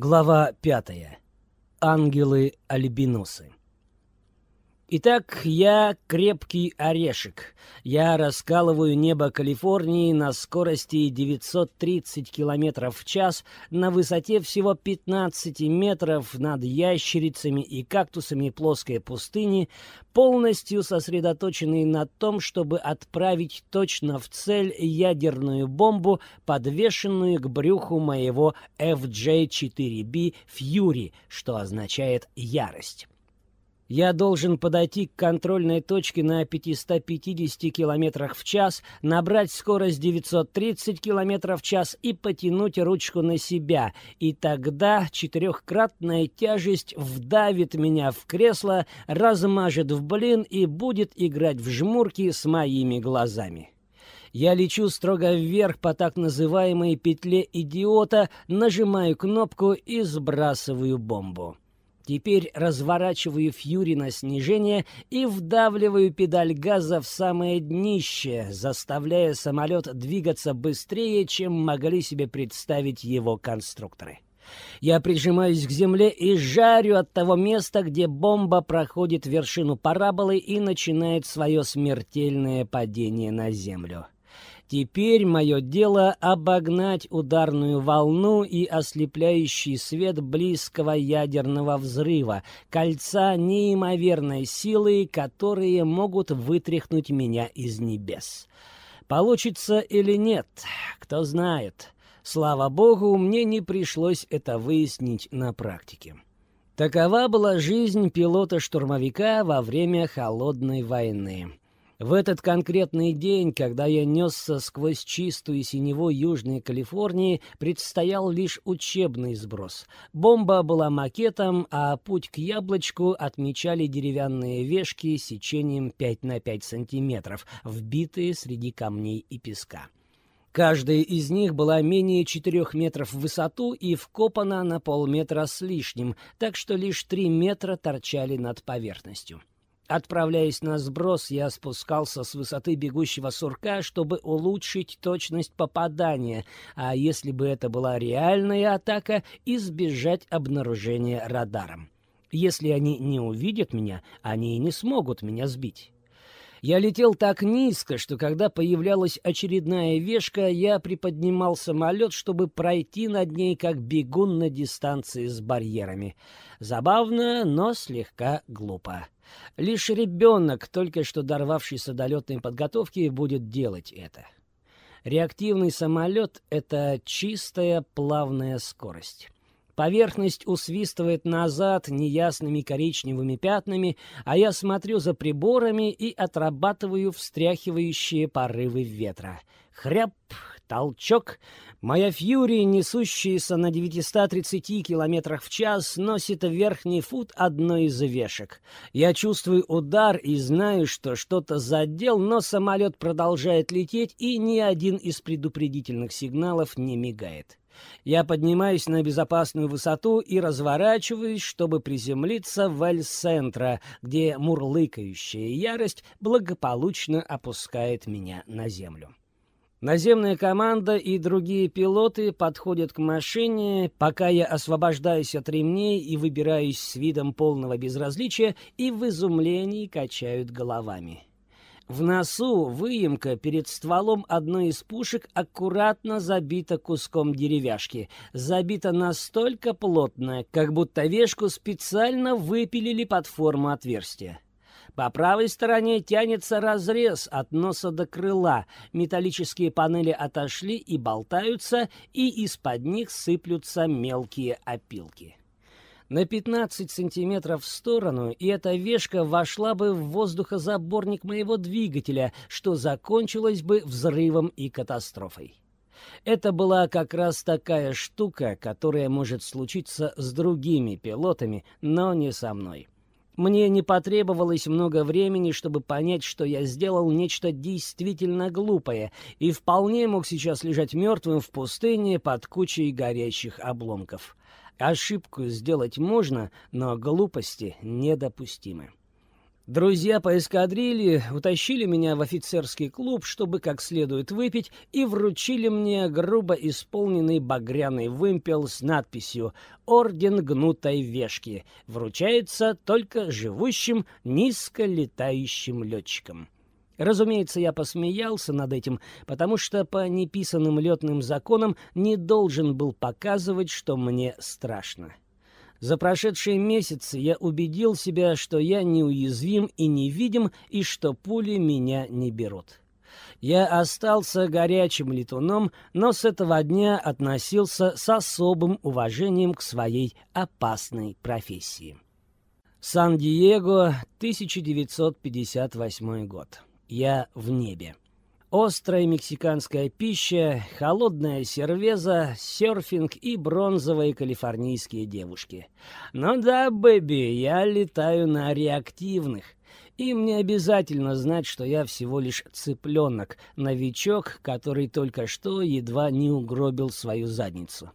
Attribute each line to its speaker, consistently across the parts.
Speaker 1: Глава пятая. Ангелы-альбиносы. Итак, я крепкий орешек. Я раскалываю небо Калифорнии на скорости 930 км в час на высоте всего 15 метров над ящерицами и кактусами плоской пустыни, полностью сосредоточенный на том, чтобы отправить точно в цель ядерную бомбу, подвешенную к брюху моего FJ-4B «Фьюри», что означает «ярость». Я должен подойти к контрольной точке на 550 км в час, набрать скорость 930 км в час и потянуть ручку на себя. И тогда четырехкратная тяжесть вдавит меня в кресло, размажет в блин и будет играть в жмурки с моими глазами. Я лечу строго вверх по так называемой петле идиота, нажимаю кнопку и сбрасываю бомбу. Теперь разворачиваю фьюри на снижение и вдавливаю педаль газа в самое днище, заставляя самолет двигаться быстрее, чем могли себе представить его конструкторы. Я прижимаюсь к земле и жарю от того места, где бомба проходит вершину параболы и начинает свое смертельное падение на землю. Теперь мое дело обогнать ударную волну и ослепляющий свет близкого ядерного взрыва, кольца неимоверной силы, которые могут вытряхнуть меня из небес. Получится или нет, кто знает. Слава богу, мне не пришлось это выяснить на практике. Такова была жизнь пилота-штурмовика во время Холодной войны. В этот конкретный день, когда я несся сквозь чистую синеву Южной Калифорнии, предстоял лишь учебный сброс. Бомба была макетом, а путь к яблочку отмечали деревянные вешки сечением 5 на 5 сантиметров, вбитые среди камней и песка. Каждая из них была менее четырех метров в высоту и вкопана на полметра с лишним, так что лишь три метра торчали над поверхностью. Отправляясь на сброс, я спускался с высоты бегущего сурка, чтобы улучшить точность попадания, а если бы это была реальная атака, избежать обнаружения радаром. Если они не увидят меня, они и не смогут меня сбить. Я летел так низко, что когда появлялась очередная вешка, я приподнимал самолет, чтобы пройти над ней, как бегун на дистанции с барьерами. Забавно, но слегка глупо. Лишь ребенок, только что дорвавшийся до летной подготовки, будет делать это. Реактивный самолет — это чистая плавная скорость. Поверхность усвистывает назад неясными коричневыми пятнами, а я смотрю за приборами и отрабатываю встряхивающие порывы ветра. Хряп, толчок. Моя фьюри, несущаяся на 930 километрах в час, носит верхний фут одной из вешек. Я чувствую удар и знаю, что что-то задел, но самолет продолжает лететь, и ни один из предупредительных сигналов не мигает. Я поднимаюсь на безопасную высоту и разворачиваюсь, чтобы приземлиться в Эль-Сентро, где мурлыкающая ярость благополучно опускает меня на землю. Наземная команда и другие пилоты подходят к машине, пока я освобождаюсь от ремней и выбираюсь с видом полного безразличия и в изумлении качают головами. В носу выемка перед стволом одной из пушек аккуратно забита куском деревяшки. Забита настолько плотно, как будто вешку специально выпилили под форму отверстия. По правой стороне тянется разрез от носа до крыла. Металлические панели отошли и болтаются, и из-под них сыплются мелкие опилки на 15 сантиметров в сторону, и эта вешка вошла бы в воздухозаборник моего двигателя, что закончилось бы взрывом и катастрофой. Это была как раз такая штука, которая может случиться с другими пилотами, но не со мной. Мне не потребовалось много времени, чтобы понять, что я сделал нечто действительно глупое и вполне мог сейчас лежать мертвым в пустыне под кучей горящих обломков. Ошибку сделать можно, но глупости недопустимы. Друзья по эскадрилье утащили меня в офицерский клуб, чтобы как следует выпить, и вручили мне грубо исполненный багряный вымпел с надписью «Орден гнутой вешки. Вручается только живущим низколетающим летчикам». Разумеется, я посмеялся над этим, потому что по неписанным летным законам не должен был показывать, что мне страшно. За прошедшие месяцы я убедил себя, что я неуязвим и невидим, и что пули меня не берут. Я остался горячим летуном, но с этого дня относился с особым уважением к своей опасной профессии. Сан-Диего, 1958 год. Я в небе. Острая мексиканская пища, холодная сервеза, серфинг и бронзовые калифорнийские девушки. Ну да, бэби, я летаю на реактивных. И мне обязательно знать, что я всего лишь цыпленок, новичок, который только что едва не угробил свою задницу.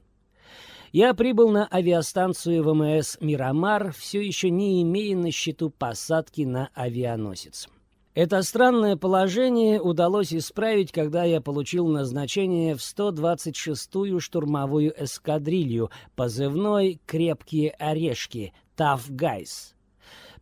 Speaker 1: Я прибыл на авиастанцию ВМС «Мирамар», все еще не имея на счету посадки на авианосец. Это странное положение удалось исправить, когда я получил назначение в 126-ю штурмовую эскадрилью, позывной «Крепкие орешки» «Tough Guys».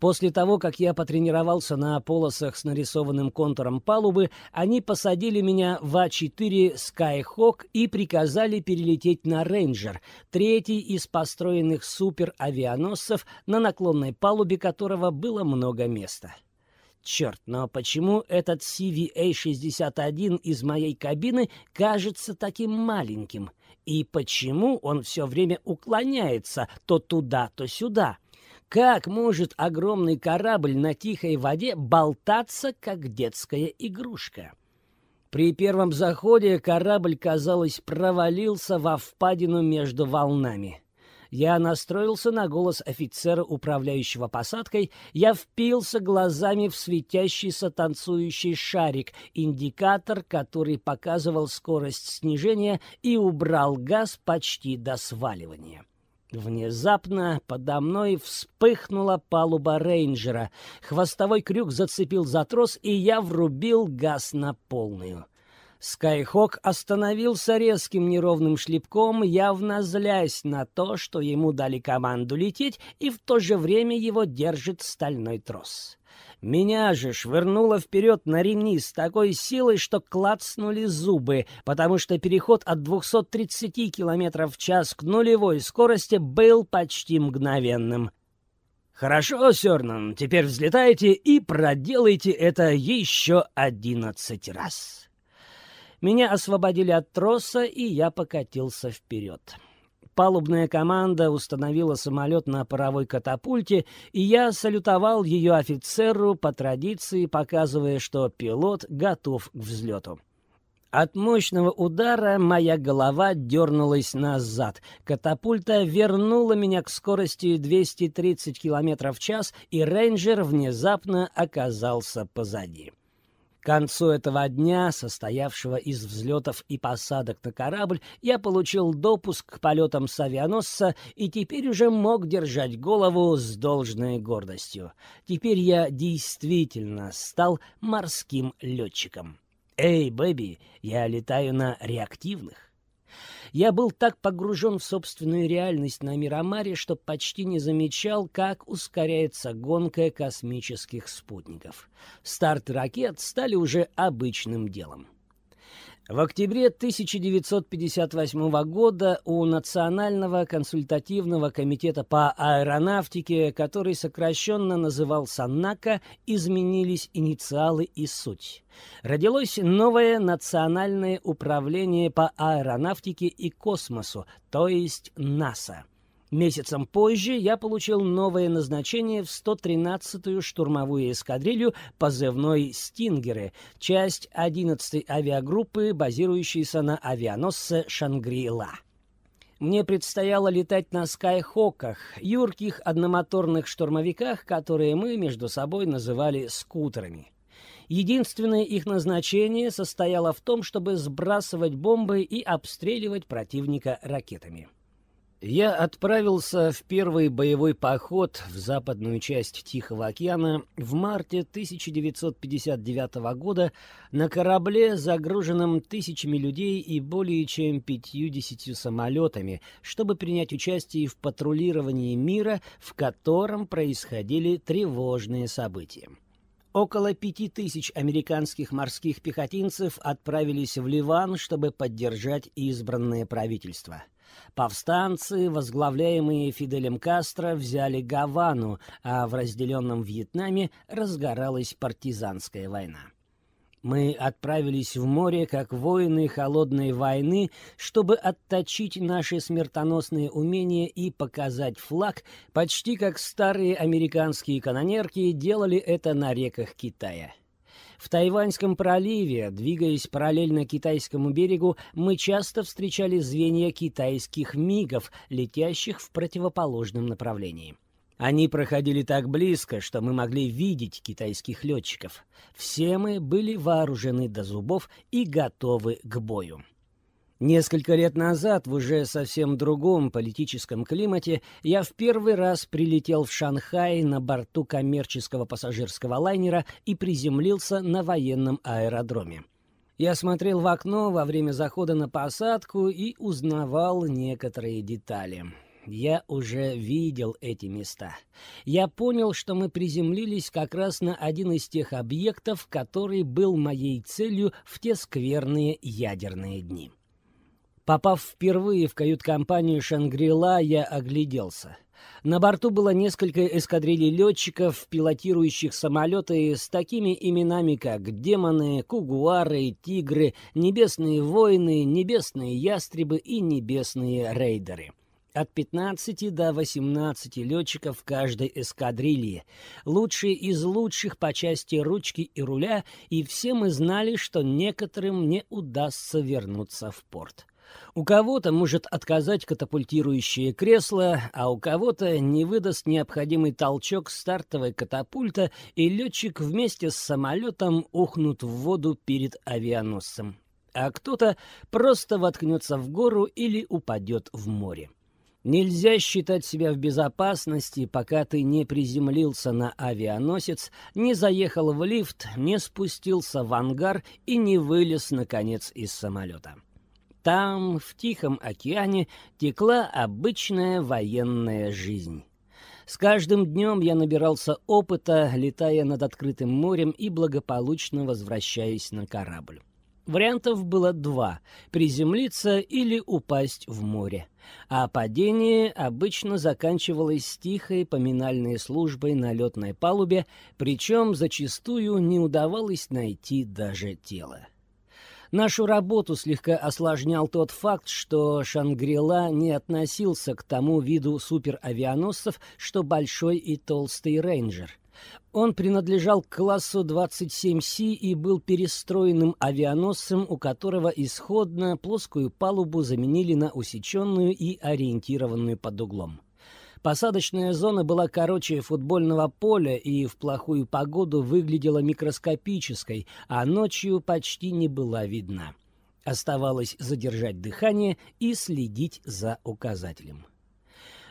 Speaker 1: После того, как я потренировался на полосах с нарисованным контуром палубы, они посадили меня в А-4 Skyhawk и приказали перелететь на Рейнджер, третий из построенных суперавианосцев, на наклонной палубе которого было много места. Черт, но почему этот CVA-61 из моей кабины кажется таким маленьким? И почему он все время уклоняется то туда, то сюда? Как может огромный корабль на тихой воде болтаться, как детская игрушка? При первом заходе корабль, казалось, провалился во впадину между волнами. Я настроился на голос офицера, управляющего посадкой. Я впился глазами в светящийся танцующий шарик, индикатор, который показывал скорость снижения, и убрал газ почти до сваливания. Внезапно подо мной вспыхнула палуба рейнджера. Хвостовой крюк зацепил за трос, и я врубил газ на полную. Скайхок остановился резким неровным шлепком, явно злясь на то, что ему дали команду лететь, и в то же время его держит стальной трос. Меня же швырнуло вперед на ремни с такой силой, что клацнули зубы, потому что переход от 230 км в час к нулевой скорости был почти мгновенным. «Хорошо, Сёрнан, теперь взлетайте и проделайте это еще одиннадцать раз». Меня освободили от троса, и я покатился вперед. Палубная команда установила самолет на паровой катапульте, и я салютовал ее офицеру по традиции, показывая, что пилот готов к взлету. От мощного удара моя голова дернулась назад. Катапульта вернула меня к скорости 230 км в час, и рейнджер внезапно оказался позади. К концу этого дня, состоявшего из взлетов и посадок на корабль, я получил допуск к полетам с авианосца и теперь уже мог держать голову с должной гордостью. Теперь я действительно стал морским летчиком. «Эй, бэби, я летаю на реактивных». Я был так погружен в собственную реальность на Мирамаре, что почти не замечал, как ускоряется гонка космических спутников. Старты ракет стали уже обычным делом. В октябре 1958 года у Национального консультативного комитета по аэронавтике, который сокращенно назывался НАКО, изменились инициалы и суть. Родилось новое Национальное управление по аэронавтике и космосу, то есть НАСА. Месяцем позже я получил новое назначение в 113-ю штурмовую эскадрилью позывной «Стингеры», часть 11-й авиагруппы, базирующейся на авианосце «Шангри-Ла». Мне предстояло летать на «Скайхоках», юрких одномоторных штурмовиках, которые мы между собой называли «скутерами». Единственное их назначение состояло в том, чтобы сбрасывать бомбы и обстреливать противника ракетами. Я отправился в первый боевой поход в западную часть Тихого океана в марте 1959 года на корабле, загруженном тысячами людей и более чем пятьюдесятью самолетами, чтобы принять участие в патрулировании мира, в котором происходили тревожные события. Около пяти тысяч американских морских пехотинцев отправились в Ливан, чтобы поддержать избранное правительство – Повстанцы, возглавляемые Фиделем Кастро, взяли Гавану, а в разделенном Вьетнаме разгоралась партизанская война. Мы отправились в море как воины холодной войны, чтобы отточить наши смертоносные умения и показать флаг, почти как старые американские канонерки делали это на реках Китая. В Тайваньском проливе, двигаясь параллельно китайскому берегу, мы часто встречали звенья китайских мигов, летящих в противоположном направлении. Они проходили так близко, что мы могли видеть китайских летчиков. Все мы были вооружены до зубов и готовы к бою. Несколько лет назад, в уже совсем другом политическом климате, я в первый раз прилетел в Шанхай на борту коммерческого пассажирского лайнера и приземлился на военном аэродроме. Я смотрел в окно во время захода на посадку и узнавал некоторые детали. Я уже видел эти места. Я понял, что мы приземлились как раз на один из тех объектов, который был моей целью в те скверные ядерные дни. Попав впервые в кают-компанию «Шангрила», я огляделся. На борту было несколько эскадрилей летчиков, пилотирующих самолеты с такими именами, как демоны, кугуары, тигры, небесные воины, небесные ястребы и небесные рейдеры. От 15 до 18 летчиков каждой эскадрилье. Лучшие из лучших по части ручки и руля, и все мы знали, что некоторым не удастся вернуться в порт. У кого-то может отказать катапультирующее кресло, а у кого-то не выдаст необходимый толчок стартовой катапульта, и летчик вместе с самолетом ухнут в воду перед авианосцем. А кто-то просто воткнется в гору или упадет в море. Нельзя считать себя в безопасности, пока ты не приземлился на авианосец, не заехал в лифт, не спустился в ангар и не вылез, наконец, из самолета. Там, в Тихом океане, текла обычная военная жизнь. С каждым днем я набирался опыта, летая над открытым морем и благополучно возвращаясь на корабль. Вариантов было два — приземлиться или упасть в море. А падение обычно заканчивалось тихой поминальной службой на летной палубе, причем зачастую не удавалось найти даже тело. Нашу работу слегка осложнял тот факт, что «Шангрила» не относился к тому виду суперавианосцев, что большой и толстый «Рейнджер». Он принадлежал к классу 27С и был перестроенным авианосцем, у которого исходно плоскую палубу заменили на усеченную и ориентированную под углом. Посадочная зона была короче футбольного поля и в плохую погоду выглядела микроскопической, а ночью почти не была видна. Оставалось задержать дыхание и следить за указателем.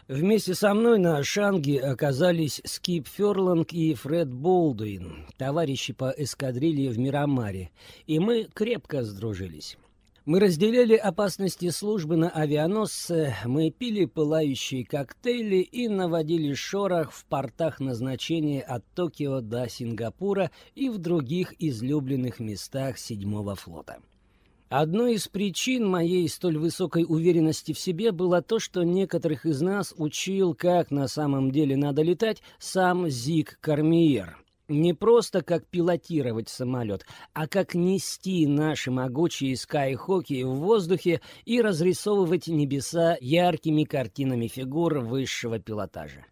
Speaker 1: Вместе со мной на Шанге оказались Скип Ферланг и Фред Болдуин, товарищи по эскадрилье в Мирамаре, и мы крепко сдружились. Мы разделяли опасности службы на авианосце, мы пили пылающие коктейли и наводили шорох в портах назначения от Токио до Сингапура и в других излюбленных местах седьмого флота. Одной из причин моей столь высокой уверенности в себе было то, что некоторых из нас учил, как на самом деле надо летать, сам Зиг Кармиер — не просто как пилотировать самолет, а как нести наши могучие скайхоки в воздухе и разрисовывать небеса яркими картинами фигур высшего пилотажа.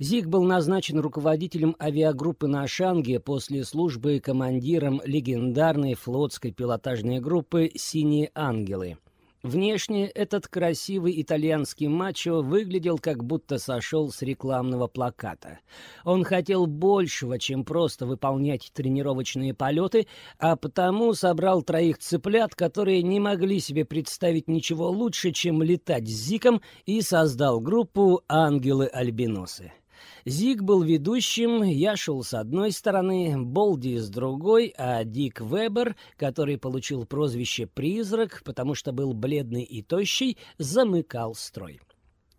Speaker 1: Зиг был назначен руководителем авиагруппы на Шанге после службы командиром легендарной флотской пилотажной группы «Синие ангелы». Внешне этот красивый итальянский мачо выглядел как будто сошел с рекламного плаката. Он хотел большего, чем просто выполнять тренировочные полеты, а потому собрал троих цыплят, которые не могли себе представить ничего лучше, чем летать с Зиком, и создал группу «Ангелы-альбиносы». Зиг был ведущим, я шел с одной стороны, Болди с другой, а Дик Вебер, который получил прозвище «Призрак», потому что был бледный и тощий, замыкал строй.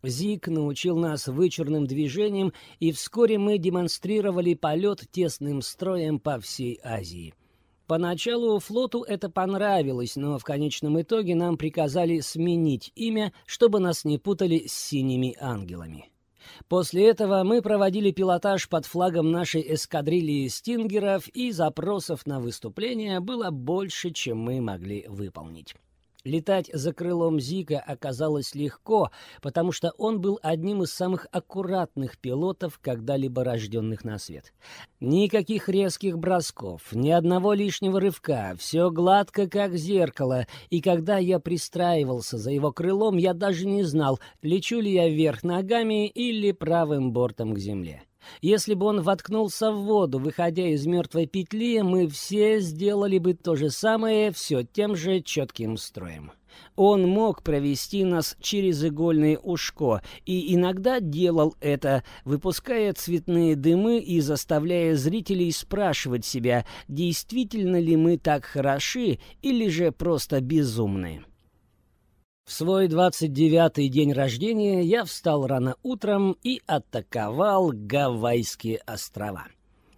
Speaker 1: Зик научил нас вычурным движениям, и вскоре мы демонстрировали полет тесным строем по всей Азии. Поначалу флоту это понравилось, но в конечном итоге нам приказали сменить имя, чтобы нас не путали с синими ангелами. После этого мы проводили пилотаж под флагом нашей эскадрильи «Стингеров», и запросов на выступление было больше, чем мы могли выполнить. Летать за крылом Зика оказалось легко, потому что он был одним из самых аккуратных пилотов, когда-либо рожденных на свет. Никаких резких бросков, ни одного лишнего рывка, все гладко, как зеркало, и когда я пристраивался за его крылом, я даже не знал, лечу ли я вверх ногами или правым бортом к земле. Если бы он воткнулся в воду, выходя из мертвой петли, мы все сделали бы то же самое все тем же четким строем. Он мог провести нас через игольное ушко, и иногда делал это, выпуская цветные дымы и заставляя зрителей спрашивать себя, действительно ли мы так хороши или же просто безумны. В свой 29-й день рождения я встал рано утром и атаковал Гавайские острова.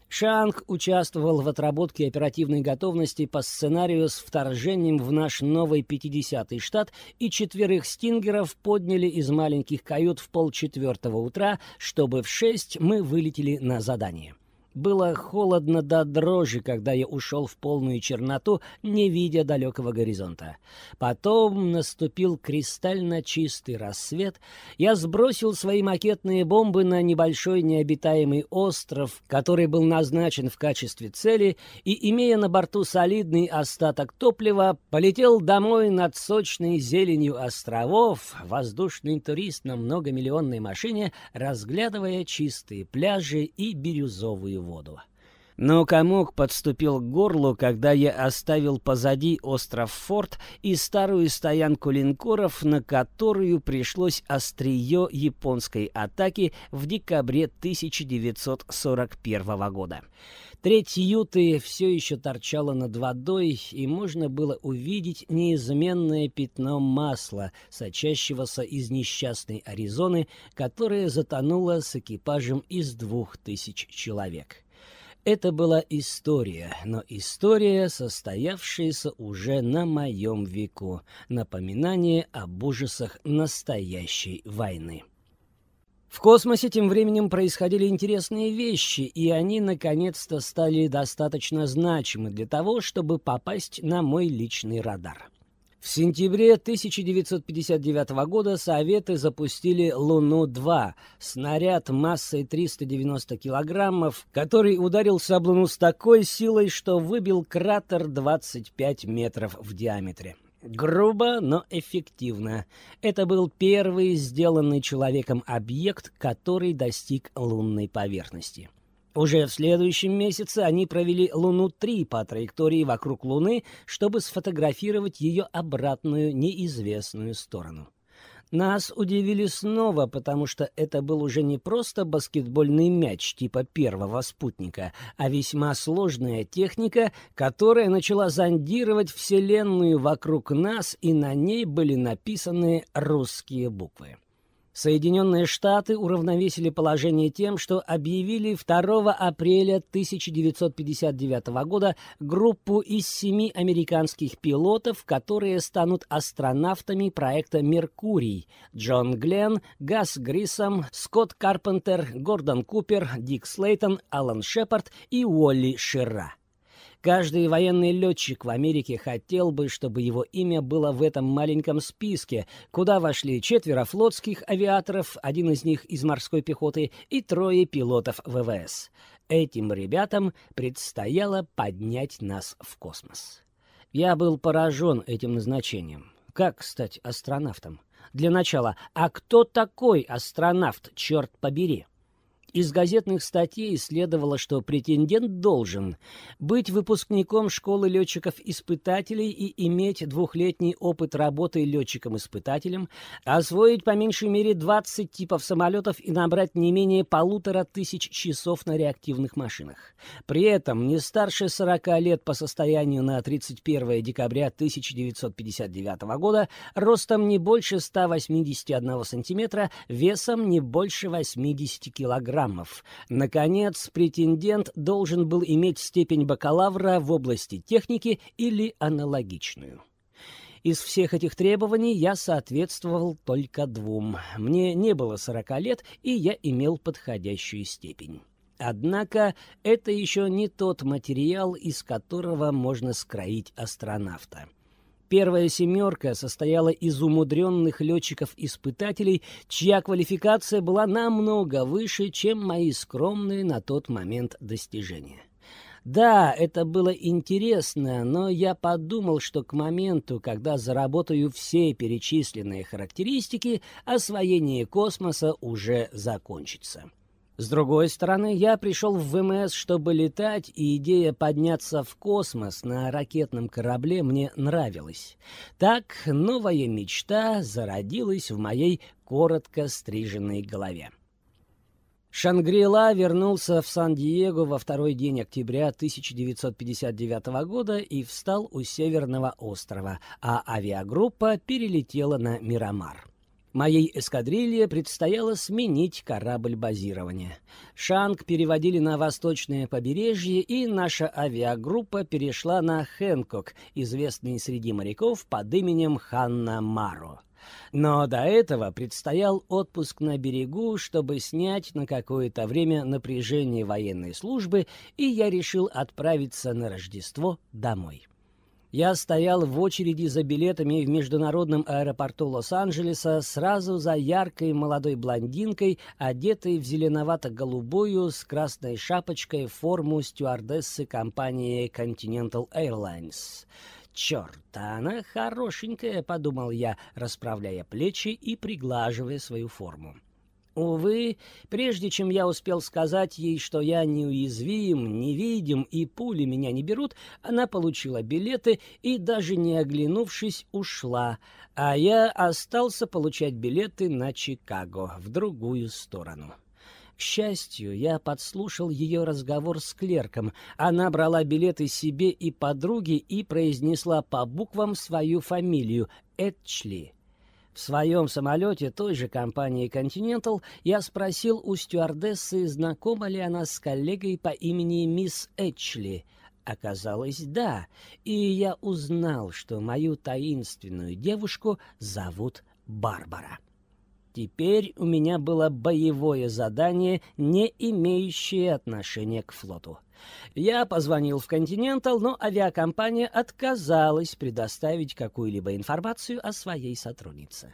Speaker 1: Шанг участвовал в отработке оперативной готовности по сценарию с вторжением в наш новый 50-й штат, и четверых стингеров подняли из маленьких кают в полчетвертого утра, чтобы в шесть мы вылетели на задание. Было холодно до дрожи, когда я ушел в полную черноту, не видя далекого горизонта. Потом наступил кристально чистый рассвет. Я сбросил свои макетные бомбы на небольшой необитаемый остров, который был назначен в качестве цели, и, имея на борту солидный остаток топлива, полетел домой над сочной зеленью островов, воздушный турист на многомиллионной машине, разглядывая чистые пляжи и бирюзовую воду. Но комок подступил к горлу, когда я оставил позади остров Форт и старую стоянку линкоров, на которую пришлось острие японской атаки в декабре 1941 года. Треть юты все еще торчала над водой, и можно было увидеть неизменное пятно масла, сочащегося из несчастной Аризоны, которое затонуло с экипажем из двух тысяч человек. Это была история, но история, состоявшаяся уже на моем веку, напоминание об ужасах настоящей войны. В космосе тем временем происходили интересные вещи, и они наконец-то стали достаточно значимы для того, чтобы попасть на мой личный радар. В сентябре 1959 года Советы запустили «Луну-2» — снаряд массой 390 килограммов, который ударился об Луну с такой силой, что выбил кратер 25 метров в диаметре. Грубо, но эффективно. Это был первый сделанный человеком объект, который достиг лунной поверхности. Уже в следующем месяце они провели Луну-3 по траектории вокруг Луны, чтобы сфотографировать ее обратную неизвестную сторону. Нас удивили снова, потому что это был уже не просто баскетбольный мяч типа первого спутника, а весьма сложная техника, которая начала зондировать Вселенную вокруг нас, и на ней были написаны русские буквы. Соединенные Штаты уравновесили положение тем, что объявили 2 апреля 1959 года группу из семи американских пилотов, которые станут астронавтами проекта «Меркурий» — Джон Гленн, Гас Грисом, Скотт Карпентер, Гордон Купер, Дик Слейтон, Алан Шепард и Уолли Ширра. Каждый военный летчик в Америке хотел бы, чтобы его имя было в этом маленьком списке, куда вошли четверо флотских авиаторов, один из них из морской пехоты, и трое пилотов ВВС. Этим ребятам предстояло поднять нас в космос. Я был поражен этим назначением. Как стать астронавтом? Для начала, а кто такой астронавт, черт побери? Из газетных статей следовало, что претендент должен быть выпускником школы летчиков-испытателей и иметь двухлетний опыт работы летчиком-испытателем, освоить по меньшей мере 20 типов самолетов и набрать не менее полутора тысяч часов на реактивных машинах. При этом не старше 40 лет по состоянию на 31 декабря 1959 года, ростом не больше 181 сантиметра, весом не больше 80 килограмм программов. Наконец, претендент должен был иметь степень бакалавра в области техники или аналогичную. Из всех этих требований я соответствовал только двум. Мне не было 40 лет, и я имел подходящую степень. Однако это еще не тот материал, из которого можно скроить астронавта. Первая «семерка» состояла из умудренных летчиков-испытателей, чья квалификация была намного выше, чем мои скромные на тот момент достижения. Да, это было интересно, но я подумал, что к моменту, когда заработаю все перечисленные характеристики, освоение космоса уже закончится. С другой стороны, я пришел в ВМС, чтобы летать, и идея подняться в космос на ракетном корабле мне нравилась. Так новая мечта зародилась в моей коротко стриженной голове. Шангрила вернулся в Сан-Диего во второй день октября 1959 года и встал у Северного острова, а авиагруппа перелетела на Мирамар. Моей эскадрилье предстояло сменить корабль базирования. Шанг переводили на восточное побережье, и наша авиагруппа перешла на Хэнкок, известный среди моряков под именем Ханна Маро. Но до этого предстоял отпуск на берегу, чтобы снять на какое-то время напряжение военной службы, и я решил отправиться на Рождество домой. Я стоял в очереди за билетами в международном аэропорту Лос-Анджелеса сразу за яркой молодой блондинкой, одетой в зеленовато-голубую с красной шапочкой форму стюардессы компании Continental Airlines. «Черт, она хорошенькая», — подумал я, расправляя плечи и приглаживая свою форму. Увы, прежде чем я успел сказать ей, что я неуязвим, невидим и пули меня не берут, она получила билеты и, даже не оглянувшись, ушла, а я остался получать билеты на Чикаго, в другую сторону. К счастью, я подслушал ее разговор с клерком. Она брала билеты себе и подруге и произнесла по буквам свою фамилию — Этчли. В своем самолете той же компании Continental я спросил у стюардессы, знакома ли она с коллегой по имени мисс Эчли. Оказалось, да, и я узнал, что мою таинственную девушку зовут Барбара. Теперь у меня было боевое задание, не имеющее отношения к флоту. Я позвонил в «Континентал», но авиакомпания отказалась предоставить какую-либо информацию о своей сотруднице.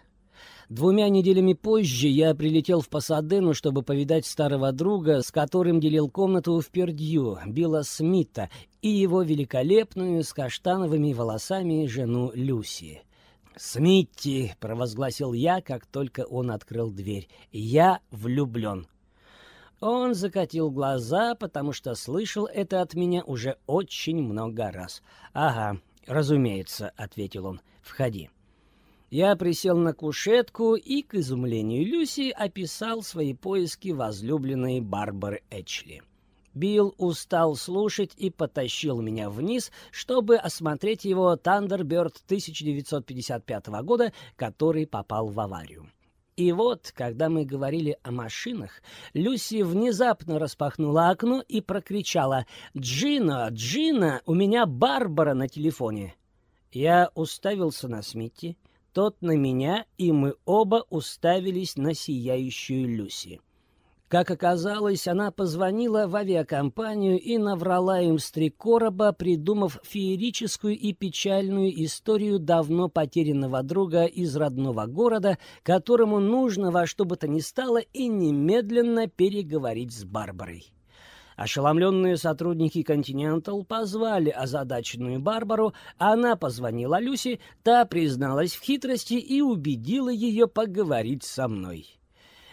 Speaker 1: Двумя неделями позже я прилетел в Пасадену, чтобы повидать старого друга, с которым делил комнату в Пердью, Билла Смита, и его великолепную с каштановыми волосами жену Люси. «Смитти!» — провозгласил я, как только он открыл дверь. «Я влюблен!» Он закатил глаза, потому что слышал это от меня уже очень много раз. «Ага, разумеется», — ответил он. «Входи». Я присел на кушетку и, к изумлению Люси, описал свои поиски возлюбленной Барбары Эчли. Билл устал слушать и потащил меня вниз, чтобы осмотреть его Тандерберт 1955 года, который попал в аварию. И вот, когда мы говорили о машинах, Люси внезапно распахнула окно и прокричала «Джина, Джина, у меня Барбара на телефоне!» Я уставился на Смитти, тот на меня, и мы оба уставились на сияющую Люси. Как оказалось, она позвонила в авиакомпанию и наврала им с три короба, придумав феерическую и печальную историю давно потерянного друга из родного города, которому нужно во что бы то ни стало и немедленно переговорить с Барбарой. Ошеломленные сотрудники «Континентал» позвали озадаченную Барбару, она позвонила Люси, та призналась в хитрости и убедила ее поговорить со мной.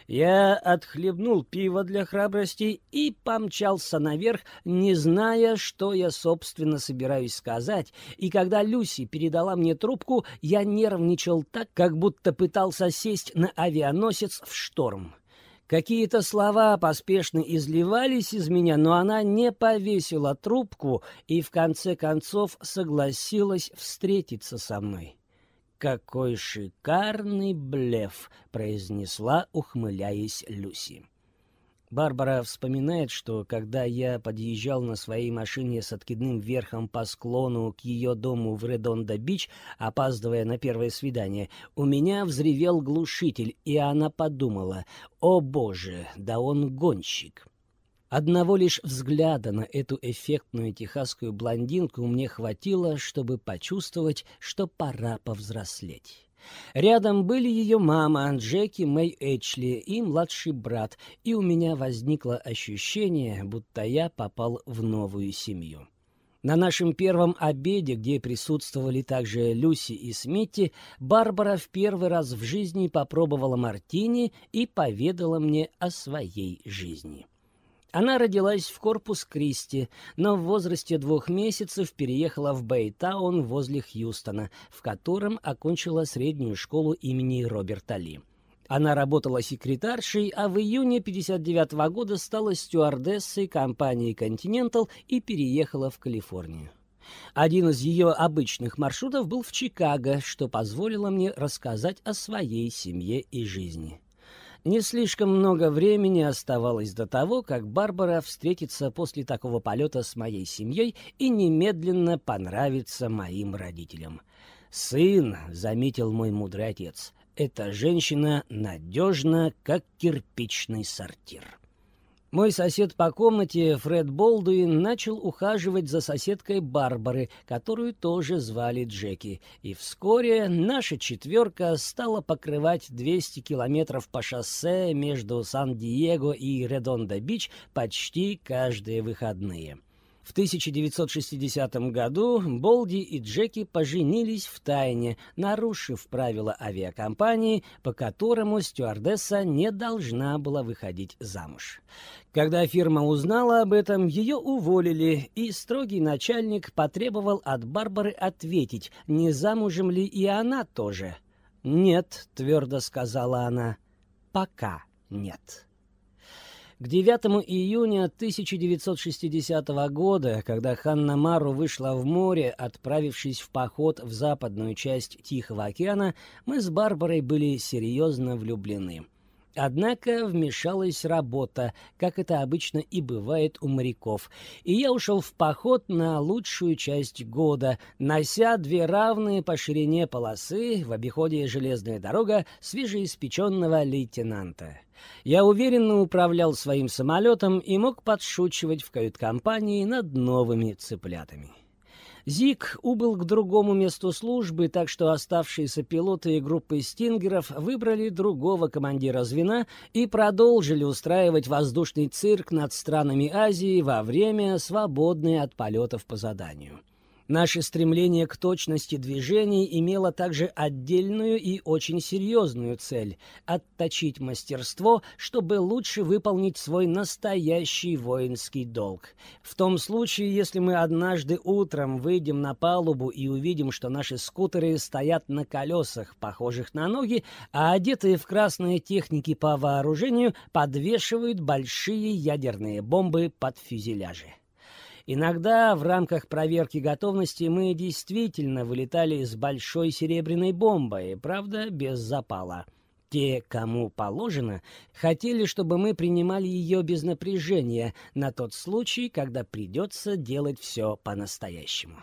Speaker 1: Я отхлебнул пиво для храбрости и помчался наверх, не зная, что я, собственно, собираюсь сказать, и когда Люси передала мне трубку, я нервничал так, как будто пытался сесть на авианосец в шторм. Какие-то слова поспешно изливались из меня, но она не повесила трубку и в конце концов согласилась встретиться со мной. «Какой шикарный блеф!» — произнесла, ухмыляясь Люси. Барбара вспоминает, что когда я подъезжал на своей машине с откидным верхом по склону к ее дому в Редонда-Бич, опаздывая на первое свидание, у меня взревел глушитель, и она подумала, «О боже, да он гонщик!» Одного лишь взгляда на эту эффектную техасскую блондинку мне хватило, чтобы почувствовать, что пора повзрослеть. Рядом были ее мама, Джеки Мэй Эчли и младший брат, и у меня возникло ощущение, будто я попал в новую семью. На нашем первом обеде, где присутствовали также Люси и Смитти, Барбара в первый раз в жизни попробовала мартини и поведала мне о своей жизни. Она родилась в Корпус Кристи, но в возрасте двух месяцев переехала в Бэйтаун возле Хьюстона, в котором окончила среднюю школу имени Роберта Ли. Она работала секретаршей, а в июне 59 -го года стала стюардессой компании «Континентал» и переехала в Калифорнию. Один из ее обычных маршрутов был в Чикаго, что позволило мне рассказать о своей семье и жизни. Не слишком много времени оставалось до того, как Барбара встретится после такого полета с моей семьей и немедленно понравится моим родителям. «Сын», — заметил мой мудрый отец, — «эта женщина надежна, как кирпичный сортир». Мой сосед по комнате, Фред Болдуин, начал ухаживать за соседкой Барбары, которую тоже звали Джеки. И вскоре наша четверка стала покрывать 200 километров по шоссе между Сан-Диего и Редондо-Бич почти каждые выходные. В 1960 году Болди и Джеки поженились в тайне, нарушив правила авиакомпании, по которому стюардесса не должна была выходить замуж. Когда фирма узнала об этом, ее уволили, и строгий начальник потребовал от Барбары ответить, не замужем ли и она тоже. «Нет», — твердо сказала она, — «пока нет». К 9 июня 1960 года, когда Ханна Мару вышла в море, отправившись в поход в западную часть Тихого океана, мы с Барбарой были серьезно влюблены. Однако вмешалась работа, как это обычно и бывает у моряков, и я ушел в поход на лучшую часть года, нося две равные по ширине полосы в обиходе железная дорога свежеиспеченного лейтенанта. Я уверенно управлял своим самолетом и мог подшучивать в кают-компании над новыми цыплятами. Зик убыл к другому месту службы, так что оставшиеся пилоты и группы стингеров выбрали другого командира звена и продолжили устраивать воздушный цирк над странами Азии во время, свободное от полетов по заданию. Наше стремление к точности движений имело также отдельную и очень серьезную цель — отточить мастерство, чтобы лучше выполнить свой настоящий воинский долг. В том случае, если мы однажды утром выйдем на палубу и увидим, что наши скутеры стоят на колесах, похожих на ноги, а одетые в красные техники по вооружению подвешивают большие ядерные бомбы под фюзеляжи. Иногда в рамках проверки готовности мы действительно вылетали с большой серебряной бомбой, правда, без запала. Те, кому положено, хотели, чтобы мы принимали ее без напряжения на тот случай, когда придется делать все по-настоящему.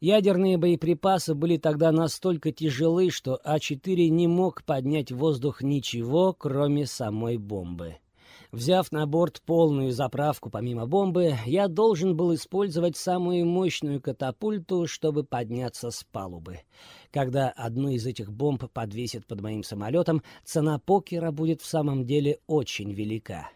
Speaker 1: Ядерные боеприпасы были тогда настолько тяжелы, что А-4 не мог поднять в воздух ничего, кроме самой бомбы. Взяв на борт полную заправку помимо бомбы, я должен был использовать самую мощную катапульту, чтобы подняться с палубы. Когда одну из этих бомб подвесят под моим самолетом, цена покера будет в самом деле очень велика.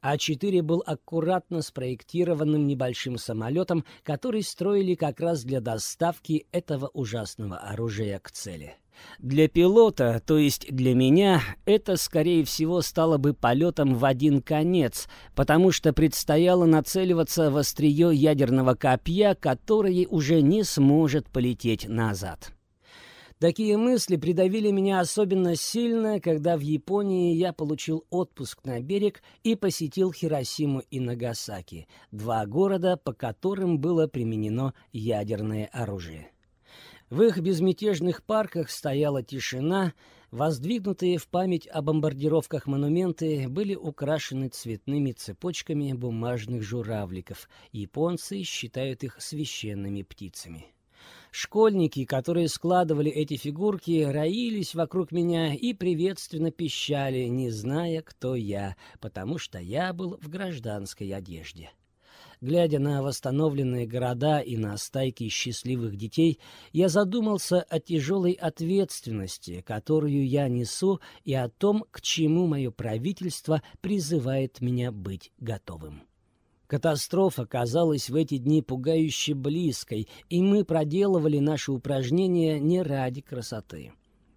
Speaker 1: А-4 был аккуратно спроектированным небольшим самолетом, который строили как раз для доставки этого ужасного оружия к цели. Для пилота, то есть для меня, это, скорее всего, стало бы полетом в один конец, потому что предстояло нацеливаться в острие ядерного копья, которое уже не сможет полететь назад. Такие мысли придавили меня особенно сильно, когда в Японии я получил отпуск на берег и посетил Хиросиму и Нагасаки, два города, по которым было применено ядерное оружие. В их безмятежных парках стояла тишина, воздвигнутые в память о бомбардировках монументы были украшены цветными цепочками бумажных журавликов. Японцы считают их священными птицами. Школьники, которые складывали эти фигурки, роились вокруг меня и приветственно пищали, не зная, кто я, потому что я был в гражданской одежде. Глядя на восстановленные города и на стайки счастливых детей, я задумался о тяжелой ответственности, которую я несу, и о том, к чему мое правительство призывает меня быть готовым. Катастрофа казалась в эти дни пугающе близкой, и мы проделывали наши упражнения не ради красоты.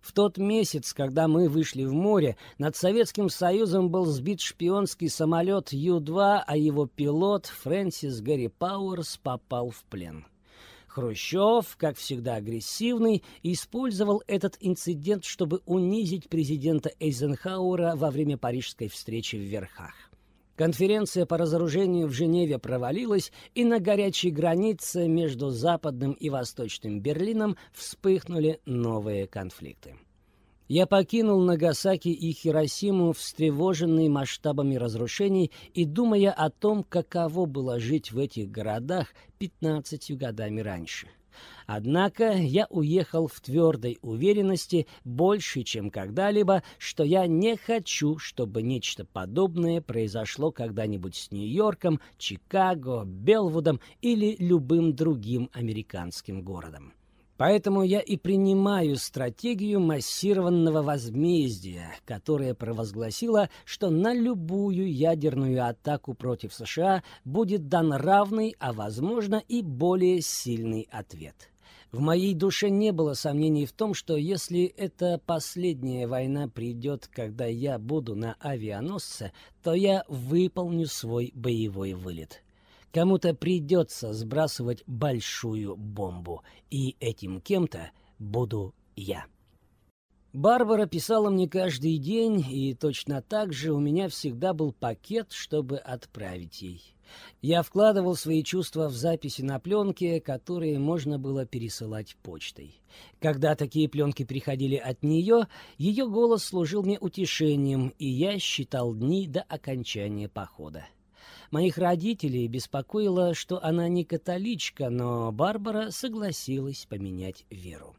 Speaker 1: В тот месяц, когда мы вышли в море, над Советским Союзом был сбит шпионский самолет Ю-2, а его пилот Фрэнсис Гэри Пауэрс попал в плен. Хрущев, как всегда агрессивный, использовал этот инцидент, чтобы унизить президента Эйзенхауэра во время парижской встречи в Верхах. Конференция по разоружению в Женеве провалилась, и на горячей границе между Западным и Восточным Берлином вспыхнули новые конфликты. Я покинул Нагасаки и Хиросиму, встревоженный масштабами разрушений и думая о том, каково было жить в этих городах 15 годами раньше. Однако я уехал в твердой уверенности больше, чем когда-либо, что я не хочу, чтобы нечто подобное произошло когда-нибудь с Нью-Йорком, Чикаго, Белвудом или любым другим американским городом. Поэтому я и принимаю стратегию массированного возмездия, которая провозгласила, что на любую ядерную атаку против США будет дан равный, а возможно и более сильный ответ. В моей душе не было сомнений в том, что если эта последняя война придет, когда я буду на авианосце, то я выполню свой боевой вылет. Кому-то придется сбрасывать большую бомбу, и этим кем-то буду я. Барбара писала мне каждый день, и точно так же у меня всегда был пакет, чтобы отправить ей. Я вкладывал свои чувства в записи на пленке, которые можно было пересылать почтой. Когда такие пленки приходили от нее, ее голос служил мне утешением, и я считал дни до окончания похода. Моих родителей беспокоило, что она не католичка, но Барбара согласилась поменять веру.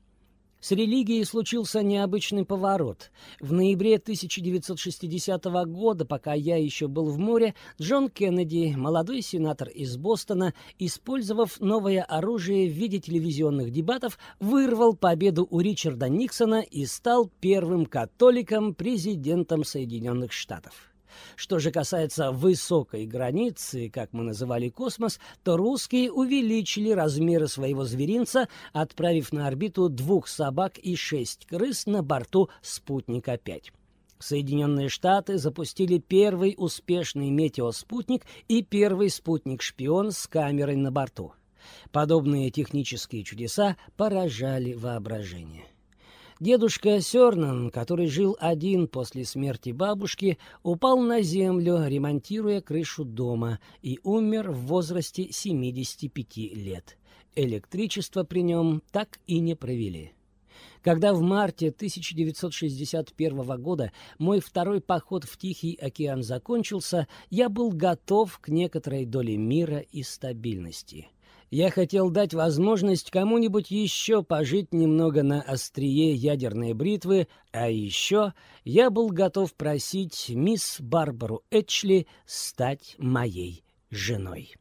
Speaker 1: С религией случился необычный поворот. В ноябре 1960 года, пока я еще был в море, Джон Кеннеди, молодой сенатор из Бостона, использовав новое оружие в виде телевизионных дебатов, вырвал победу у Ричарда Никсона и стал первым католиком президентом Соединенных Штатов. Что же касается высокой границы, как мы называли космос, то русские увеличили размеры своего зверинца, отправив на орбиту двух собак и шесть крыс на борту «Спутника-5». Соединенные Штаты запустили первый успешный метеоспутник и первый спутник-шпион с камерой на борту. Подобные технические чудеса поражали воображение. Дедушка Сёрнан, который жил один после смерти бабушки, упал на землю, ремонтируя крышу дома, и умер в возрасте 75 лет. Электричество при нем так и не провели. Когда в марте 1961 года мой второй поход в Тихий океан закончился, я был готов к некоторой доле мира и стабильности. Я хотел дать возможность кому-нибудь еще пожить немного на острие ядерной бритвы, а еще я был готов просить мисс Барбару Эчли стать моей женой.